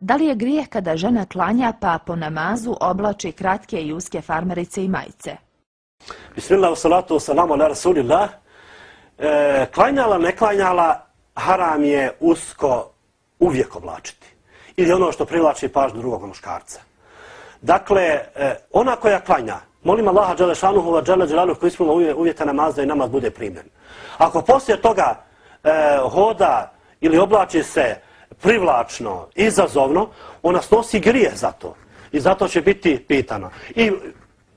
Da li je grijeh kada žena klanja pa po namazu oblači kratke i uske farmerice i majice? Bismillah, salatu, salamu ala rasulillah. E, klanjala, ne klanjala, haram je usko uvijek oblačiti. Ili ono što privlači pažnju drugog muškarca. Dakle, e, ona koja klanja, molim Allaha Đelešanuhu va Đele Đelalu koji ispunila uvjeta namaza i namaz bude primjen. Ako poslije toga e, hoda ili oblači se privlačno, izazovno, ona snosi grije za to. I zato će biti pitana. I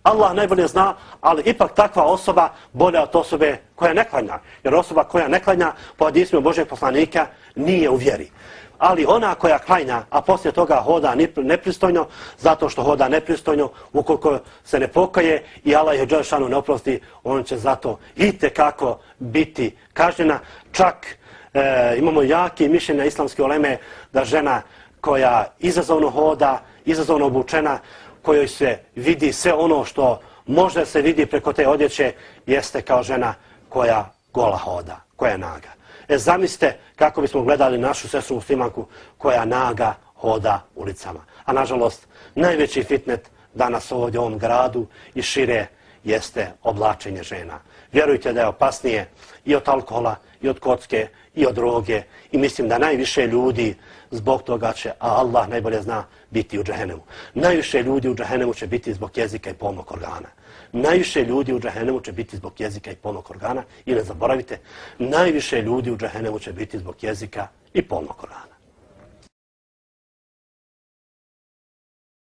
Allah najbolje zna, ali ipak takva osoba bolja od osobe koja ne klanja. Jer osoba koja ne klanja po adismu Božeg poslanika nije u vjeri. Ali ona koja klanja, a poslije toga hoda nepristojno, zato što hoda nepristojno, ukoliko se ne pokaje i Allah je Đelšanu ne oprosti, on će zato i kako biti kažnjena. Čak e, imamo jaki mišljenja islamske oleme da žena koja izazovno hoda, izazovno obučena, kojoj se vidi sve ono što može se vidi preko te odjeće, jeste kao žena koja gola hoda, koja je naga. E zamislite kako bismo gledali našu sestru muslimanku koja naga hoda ulicama. A nažalost, najveći fitnet danas ovdje u ovom gradu i šire jeste oblačenje žena. Vjerujte da je opasnije i od alkohola, i od kocke, i od droge. I mislim da najviše ljudi zbog toga će, a Allah najbolje zna, biti u džahenemu. Najviše ljudi u džahenemu će biti zbog jezika i polnog organa. Najviše ljudi u džahenemu će biti zbog jezika i polnog organa. I ne zaboravite, najviše ljudi u džahenemu će biti zbog jezika i polnog organa.